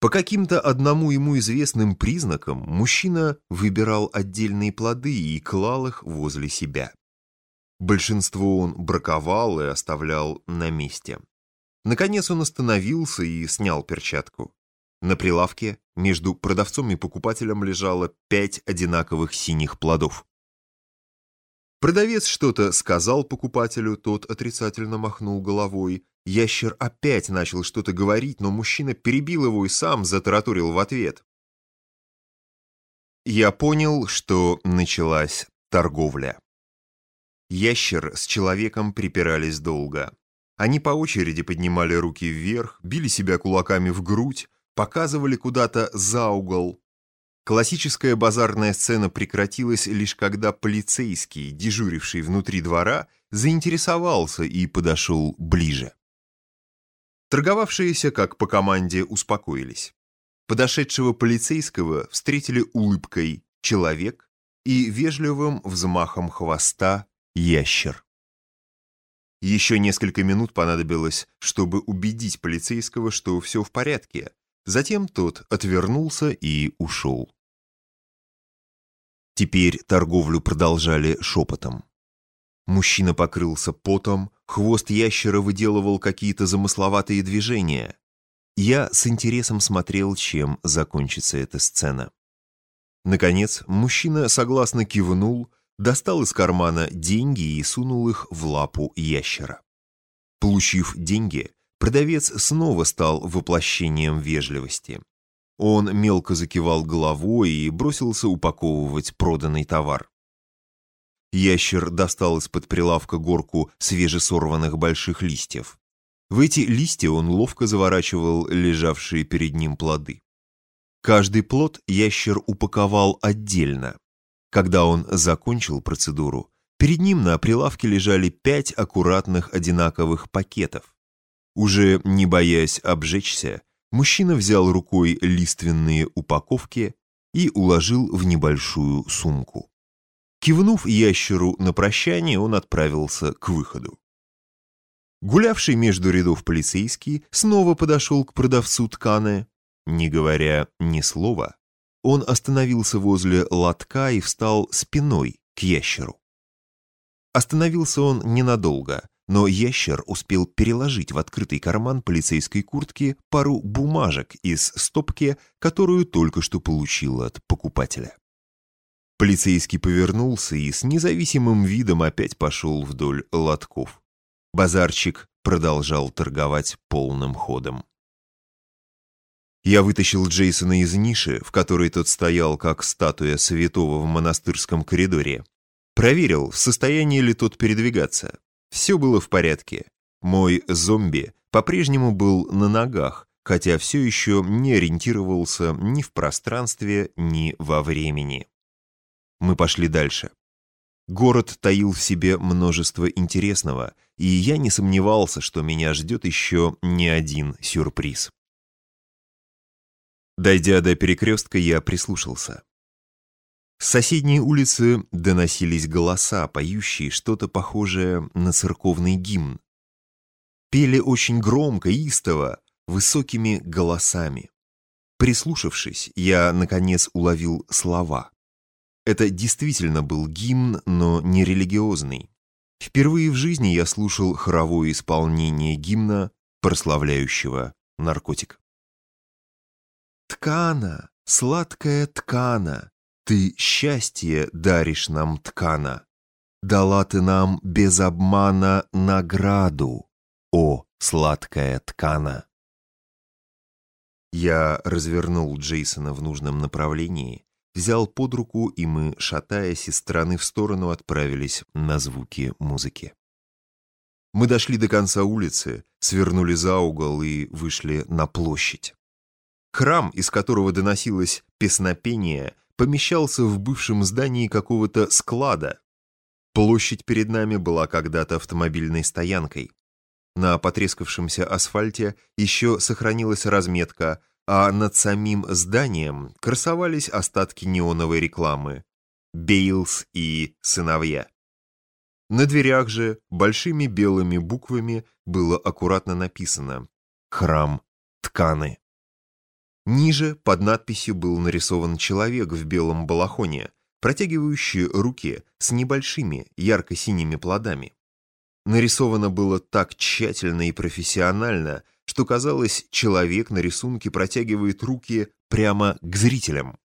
По каким-то одному ему известным признакам мужчина выбирал отдельные плоды и клал их возле себя. Большинство он браковал и оставлял на месте. Наконец он остановился и снял перчатку. На прилавке между продавцом и покупателем лежало пять одинаковых синих плодов. Продавец что-то сказал покупателю, тот отрицательно махнул головой. Ящер опять начал что-то говорить, но мужчина перебил его и сам затараторил в ответ. Я понял, что началась торговля. Ящер с человеком припирались долго. Они по очереди поднимали руки вверх, били себя кулаками в грудь, показывали куда-то за угол, Классическая базарная сцена прекратилась лишь когда полицейский, дежуривший внутри двора, заинтересовался и подошел ближе. Торговавшиеся, как по команде, успокоились. Подошедшего полицейского встретили улыбкой «человек» и вежливым взмахом хвоста «ящер». Еще несколько минут понадобилось, чтобы убедить полицейского, что все в порядке. Затем тот отвернулся и ушел. Теперь торговлю продолжали шепотом. Мужчина покрылся потом, хвост ящера выделывал какие-то замысловатые движения. Я с интересом смотрел, чем закончится эта сцена. Наконец, мужчина согласно кивнул, достал из кармана деньги и сунул их в лапу ящера. Получив деньги, продавец снова стал воплощением вежливости. Он мелко закивал головой и бросился упаковывать проданный товар. Ящер достал из-под прилавка горку свежесорванных больших листьев. В эти листья он ловко заворачивал лежавшие перед ним плоды. Каждый плод ящер упаковал отдельно. Когда он закончил процедуру, перед ним на прилавке лежали пять аккуратных одинаковых пакетов. Уже не боясь обжечься, Мужчина взял рукой лиственные упаковки и уложил в небольшую сумку. Кивнув ящеру на прощание, он отправился к выходу. Гулявший между рядов полицейский снова подошел к продавцу тканы. Не говоря ни слова, он остановился возле лотка и встал спиной к ящеру. Остановился он ненадолго, но ящер успел переложить в открытый карман полицейской куртки пару бумажек из стопки, которую только что получил от покупателя. Полицейский повернулся и с независимым видом опять пошел вдоль лотков. Базарчик продолжал торговать полным ходом. Я вытащил Джейсона из ниши, в которой тот стоял, как статуя святого в монастырском коридоре. Проверил, в состоянии ли тот передвигаться. Все было в порядке. Мой зомби по-прежнему был на ногах, хотя все еще не ориентировался ни в пространстве, ни во времени. Мы пошли дальше. Город таил в себе множество интересного, и я не сомневался, что меня ждет еще не один сюрприз. Дойдя до перекрестка, я прислушался. С соседней улицы доносились голоса, поющие что-то похожее на церковный гимн. Пели очень громко, истово, высокими голосами. Прислушавшись, я, наконец, уловил слова. Это действительно был гимн, но не религиозный. Впервые в жизни я слушал хоровое исполнение гимна, прославляющего наркотик. «Ткана, сладкая ткана, ты счастье даришь нам, ткана. Дала ты нам без обмана награду, о, сладкая ткана. Я развернул Джейсона в нужном направлении, взял под руку, и мы, шатаясь из стороны в сторону, отправились на звуки музыки. Мы дошли до конца улицы, свернули за угол и вышли на площадь. Храм, из которого доносилось песнопение, помещался в бывшем здании какого-то склада. Площадь перед нами была когда-то автомобильной стоянкой. На потрескавшемся асфальте еще сохранилась разметка, а над самим зданием красовались остатки неоновой рекламы «Бейлс и сыновья». На дверях же большими белыми буквами было аккуратно написано «Храм Тканы». Ниже под надписью был нарисован человек в белом балахоне, протягивающий руки с небольшими ярко-синими плодами. Нарисовано было так тщательно и профессионально, что казалось, человек на рисунке протягивает руки прямо к зрителям.